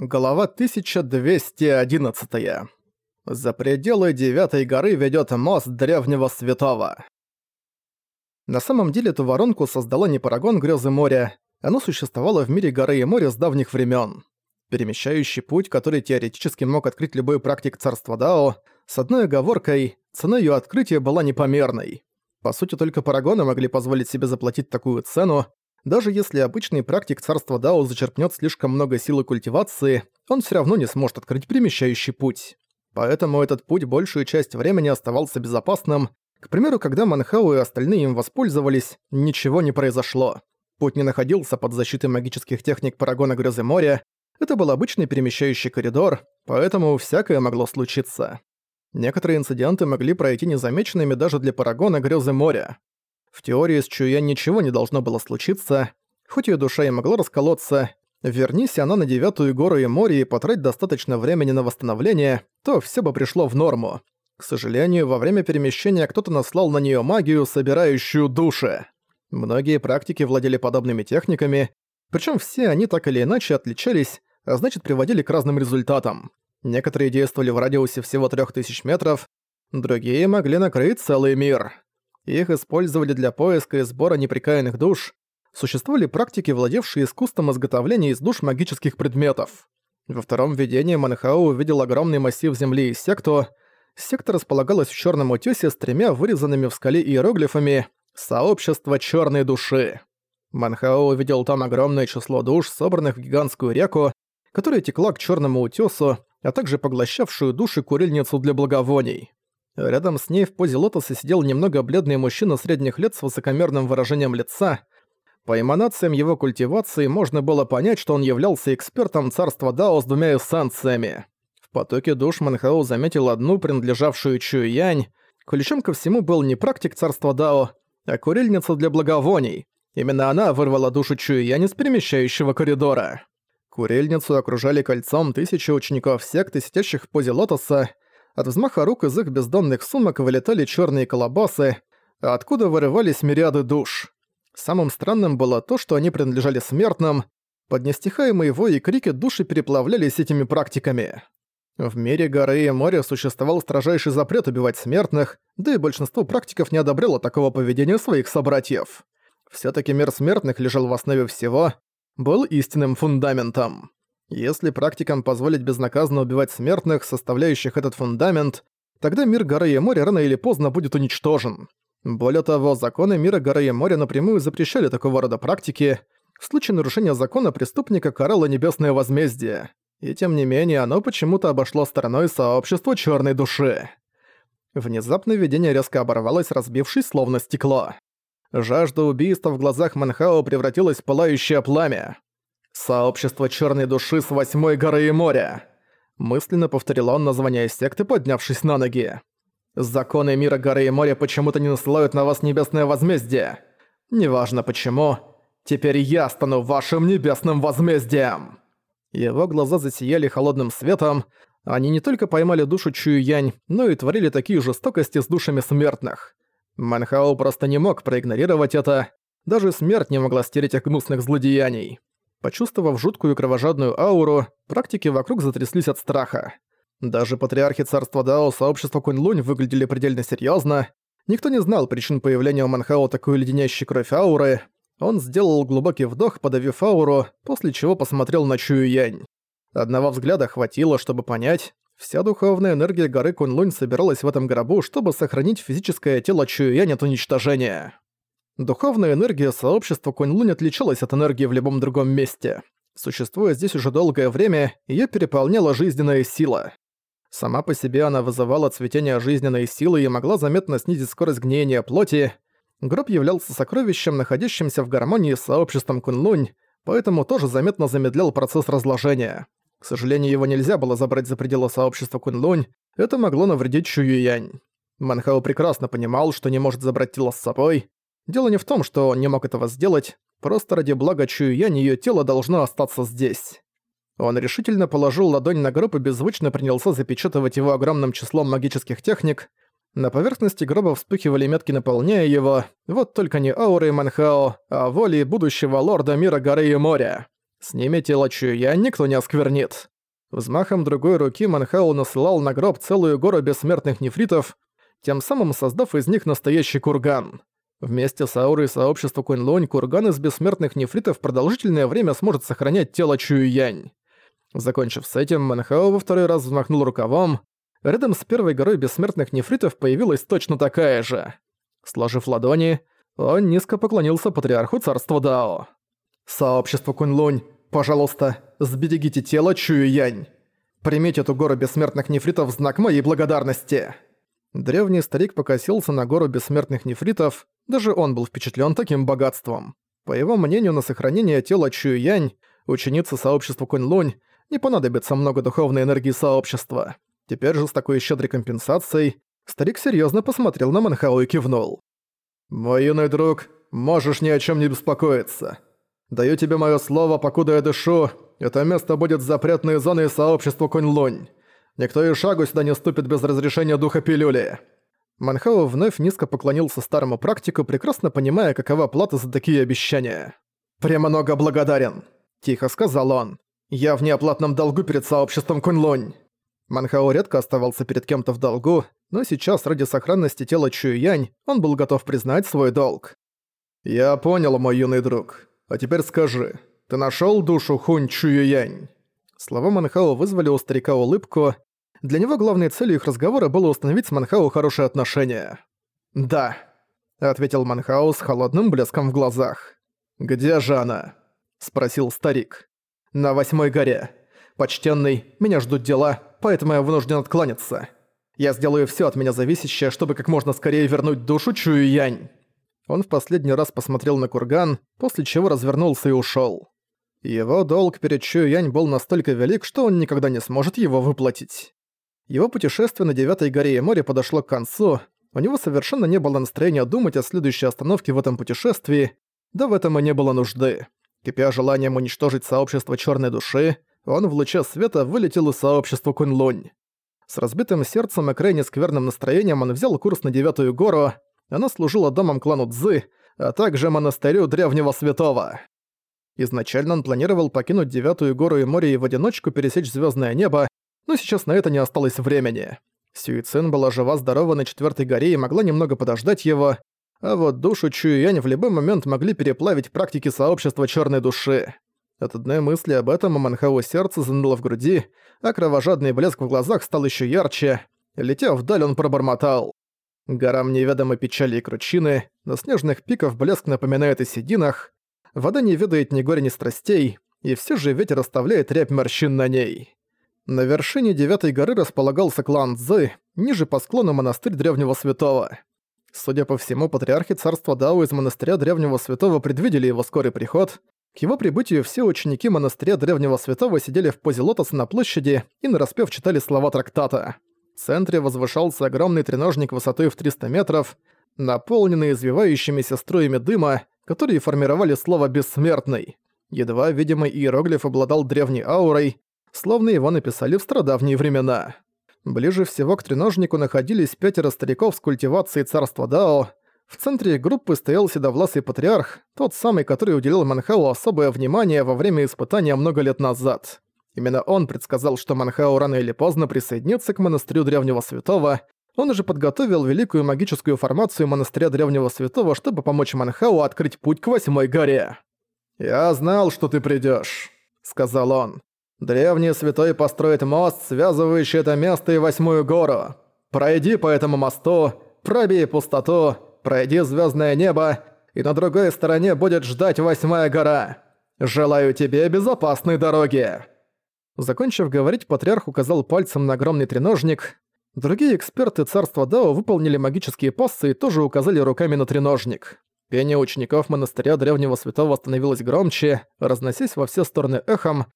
Глава 1211. За пределы Девятой горы ведёт мост Древнего Святого. На самом деле эту воронку создала не Парагон Грёзы моря, оно существовало в мире горы и моря с давних времён. Перемещающий путь, который теоретически мог открыть любой практик царства Дао, с одной оговоркой, цена её открытия была непомерной. По сути, только Парагоны могли позволить себе заплатить такую цену, даже если обычный практик царства Дао зачерпнет слишком много силы культивации, он все равно не сможет открыть перемещающий путь. Поэтому этот путь большую часть времени оставался безопасным. К примеру, когда Манхау и остальные им воспользовались, ничего не произошло. Путь не находился под защитой магических техник Парагона Грозы моря, это был обычный перемещающий коридор, поэтому всякое могло случиться. Некоторые инциденты могли пройти незамеченными даже для Парагона Грозы моря. В теории с Чуя ничего не должно было случиться, хоть ее душа и могла расколоться, вернись она на Девятую гору и море и потратить достаточно времени на восстановление, то все бы пришло в норму. К сожалению, во время перемещения кто-то наслал на нее магию, собирающую души. Многие практики владели подобными техниками, причем все они так или иначе отличались, а значит приводили к разным результатам. Некоторые действовали в радиусе всего 3000 метров, другие могли накрыть целый мир. Их использовали для поиска и сбора неприкаянных душ. Существовали практики, владевшие искусством изготовления из душ магических предметов. Во втором видении Манхао увидел огромный массив земли из секту. Секта располагалась в черном утёсе с тремя вырезанными в скале иероглифами «Сообщество черной души». Манхао увидел там огромное число душ, собранных в гигантскую реку, которая текла к черному утёсу, а также поглощавшую души курильницу для благовоний. Рядом с ней в позе лотоса сидел немного бледный мужчина средних лет с высокомерным выражением лица. По эманациям его культивации можно было понять, что он являлся экспертом царства Дао с двумя эссенциями. В потоке душ Манхао заметил одну, принадлежавшую Чуянь. Ключом ко всему был не практик царства Дао, а курильница для благовоний. Именно она вырвала душу Чуянь из перемещающего коридора. Курильницу окружали кольцом тысячи учеников секты, сидящих в позе лотоса, от взмаха рук из их бездонных сумок вылетали черные колобасы, откуда вырывались мириады душ. Самым странным было то, что они принадлежали смертным, под нестихаемые вои и крики души переплавлялись этими практиками. В мире горы и моря существовал строжайший запрет убивать смертных, да и большинство практиков не одобряло такого поведения своих собратьев. Всё-таки мир смертных лежал в основе всего, был истинным фундаментом. Если практикам позволить безнаказанно убивать смертных, составляющих этот фундамент, тогда мир горы и моря рано или поздно будет уничтожен. Более того, законы мира горы и моря напрямую запрещали такого рода практики. В случае нарушения закона преступника карало небесное возмездие. И тем не менее, оно почему-то обошло стороной сообщества черной души. Внезапно видение резко оборвалось, разбившись словно стекло. Жажда убийства в глазах Манхао превратилась в пылающее пламя. «Сообщество черной души с восьмой горы и моря!» Мысленно повторил он название секты, поднявшись на ноги. «Законы мира горы и моря почему-то не насылают на вас небесное возмездие. Неважно почему, теперь я стану вашим небесным возмездием!» Его глаза засияли холодным светом, они не только поймали душу Чую-Янь, но и творили такие жестокости с душами смертных. Манхао просто не мог проигнорировать это, даже смерть не могла стереть их гнусных злодеяний. Почувствовав жуткую кровожадную ауру, практики вокруг затряслись от страха. Даже патриархи царства Дао сообщества Кунь-Лунь выглядели предельно серьезно. Никто не знал причин появления у Манхао такой леденящей кровь ауры. Он сделал глубокий вдох, подавив ауру, после чего посмотрел на Чую Янь. Одного взгляда хватило, чтобы понять, вся духовная энергия горы Кунь-Лунь собиралась в этом гробу, чтобы сохранить физическое тело Чую Янь от уничтожения. Духовная энергия сообщества Кунь-Лунь отличалась от энергии в любом другом месте. Существуя здесь уже долгое время, её переполняла жизненная сила. Сама по себе она вызывала цветение жизненной силы и могла заметно снизить скорость гниения плоти. Гроб являлся сокровищем, находящимся в гармонии с сообществом Кунь-Лунь, поэтому тоже заметно замедлял процесс разложения. К сожалению, его нельзя было забрать за пределы сообщества Кунь-Лунь, это могло навредить Чую-Янь. Манхао прекрасно понимал, что не может забрать тело с собой, Дело не в том, что он не мог этого сделать, просто ради блага Чуюянь её тело должно остаться здесь. Он решительно положил ладонь на гроб и беззвучно принялся запечатывать его огромным числом магических техник. На поверхности гроба вспыхивали метки, наполняя его, вот только не ауры Манхао, а воли будущего лорда мира горы и моря. С ними тело Чуя никто не осквернит. Взмахом другой руки Манхау насылал на гроб целую гору бессмертных нефритов, тем самым создав из них настоящий курган. Вместе с аурой сообщества Кунь-Лунь курган из бессмертных нефритов продолжительное время сможет сохранять тело Чую-Янь. Закончив с этим, Манхао во второй раз взмахнул рукавом. Рядом с первой горой бессмертных нефритов появилась точно такая же. Сложив ладони, он низко поклонился патриарху царства Дао. «Сообщество Кунь-Лунь, пожалуйста, сберегите тело Чую-Янь. Примите эту гору бессмертных нефритов в знак моей благодарности». Древний старик покосился на гору бессмертных нефритов, даже он был впечатлен таким богатством. По его мнению, на сохранение тела Чую-Янь, ученицы сообщества Кунь-Лунь, не понадобится много духовной энергии сообщества. Теперь же с такой щедрой компенсацией старик серьезно посмотрел на Манхау и кивнул. «Мой юный друг, можешь ни о чем не беспокоиться. Даю тебе мое слово, покуда я дышу, это место будет запретной зоной сообщества Кунь-Лунь. Никто и шагу сюда не ступит без разрешения духа пилюли». Манхао вновь низко поклонился старому практику, прекрасно понимая, какова плата за такие обещания. «Премного благодарен», – тихо сказал он. «Я в неоплатном долгу перед сообществом Кунь-Лунь». Манхао редко оставался перед кем-то в долгу, но сейчас ради сохранности тела Чуюянь он был готов признать свой долг. «Я понял, мой юный друг. А теперь скажи, ты нашёл душу Хунь Чуюянь?» Слова Манхао вызвали у старика улыбку. Для него главной целью их разговора было установить с Манхао хорошие отношения. «Да», — ответил Манхао с холодным блеском в глазах. «Где же она?» — спросил старик. «На восьмой горе. Почтенный, меня ждут дела, поэтому я вынужден откланяться. Я сделаю все от меня зависящее, чтобы как можно скорее вернуть душу Чую Янь». Он в последний раз посмотрел на курган, после чего развернулся и ушел. Его долг перед Чую Янь был настолько велик, что он никогда не сможет его выплатить. Его путешествие на Девятой горе и море подошло к концу, у него совершенно не было настроения думать о следующей остановке в этом путешествии, да в этом и не было нужды. Кипя желанием уничтожить сообщество Черной Души, он в луче света вылетел из сообщества Кунь-Лунь. С разбитым сердцем и крайне скверным настроением он взял курс на Девятую гору. Она служила домом клану Цзы, а также монастырю Древнего Святого. Изначально он планировал покинуть Девятую гору и море и в одиночку пересечь звездное небо, но сейчас на это не осталось времени. Сюицин была жива-здорова на Четвертой горе и могла немного подождать его, а вот душу Чуюянь в любой момент могли переплавить практики сообщества Черной Души. От одной мысли об этом у Манхао сердце заныло в груди, а кровожадный блеск в глазах стал еще ярче. Летя вдаль, он пробормотал. Горам неведомы печали и кручины, на снежных пиков блеск напоминает о сединах, вода не ведает ни горя, ни страстей, и все же ветер оставляет рябь морщин на ней. На вершине Девятой горы располагался клан Цзы, ниже по склону монастырь Древнего Святого. Судя по всему, патриархи царства Дао из монастыря Древнего Святого предвидели его скорый приход, к его прибытию все ученики монастыря Древнего Святого сидели в позе лотоса на площади и нараспев читали слова трактата. В центре возвышался огромный треножник высотой в 300 метров, наполненный извивающимися струями дыма, которые формировали слово «бессмертный». Едва видимый иероглиф обладал древней аурой, словно его написали в страдавние времена. Ближе всего к треножнику находились пятеро стариков с культивацией царства Дао, в центре группы стоял седовласый патриарх, тот самый, который уделил Манхау особое внимание во время испытания много лет назад. Именно он предсказал, что Манхау рано или поздно присоединится к монастырю Древнего Святого, он уже подготовил великую магическую формацию монастыря Древнего Святого, чтобы помочь Манхау открыть путь к Восьмой горе. «Я знал, что ты придёшь», — сказал он. «Древний Святой построит мост, связывающий это место и Восьмую гору. Пройди по этому мосту, пробей пустоту, пройди звездное небо, и на другой стороне будет ждать восьмая гора. Желаю тебе безопасной дороги!» Закончив говорить, патриарх указал пальцем на огромный треножник. Другие эксперты царства Дао выполнили магические пассы и тоже указали руками на треножник. Пение учеников монастыря Древнего Святого становилось громче, разносясь во все стороны эхом,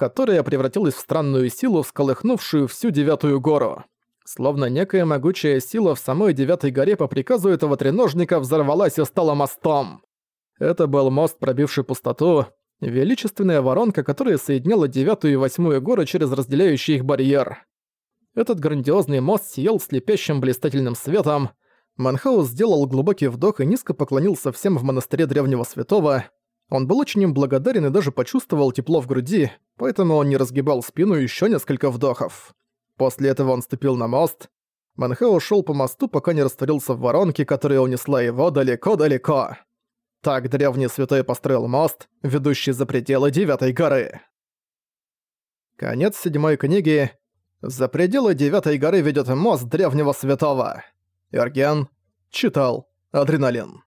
которое превратилось в странную силу, всколыхнувшую всю Девятую гору. Словно некая могучая сила в самой Девятой горе по приказу этого треножника взорвалась и стала мостом. Это был мост, пробивший пустоту, величественная воронка, которая соединяла Девятую и Восьмую горы через разделяющий их барьер. Этот грандиозный мост сиял слепящим блистательным светом. Манхаус сделал глубокий вдох и низко поклонился всем в монастыре Древнего Святого. Он был очень им благодарен и даже почувствовал тепло в груди, поэтому он не разгибал спину еще несколько вдохов. После этого он ступил на мост. Манхао шел по мосту, пока не растворился в воронке, которая унесла его далеко-далеко. Так древний святой построил мост, ведущий за пределы Девятой горы. Конец седьмой книги. За пределы Девятой горы ведет мост древнего святого. Эрген читал Адреналин.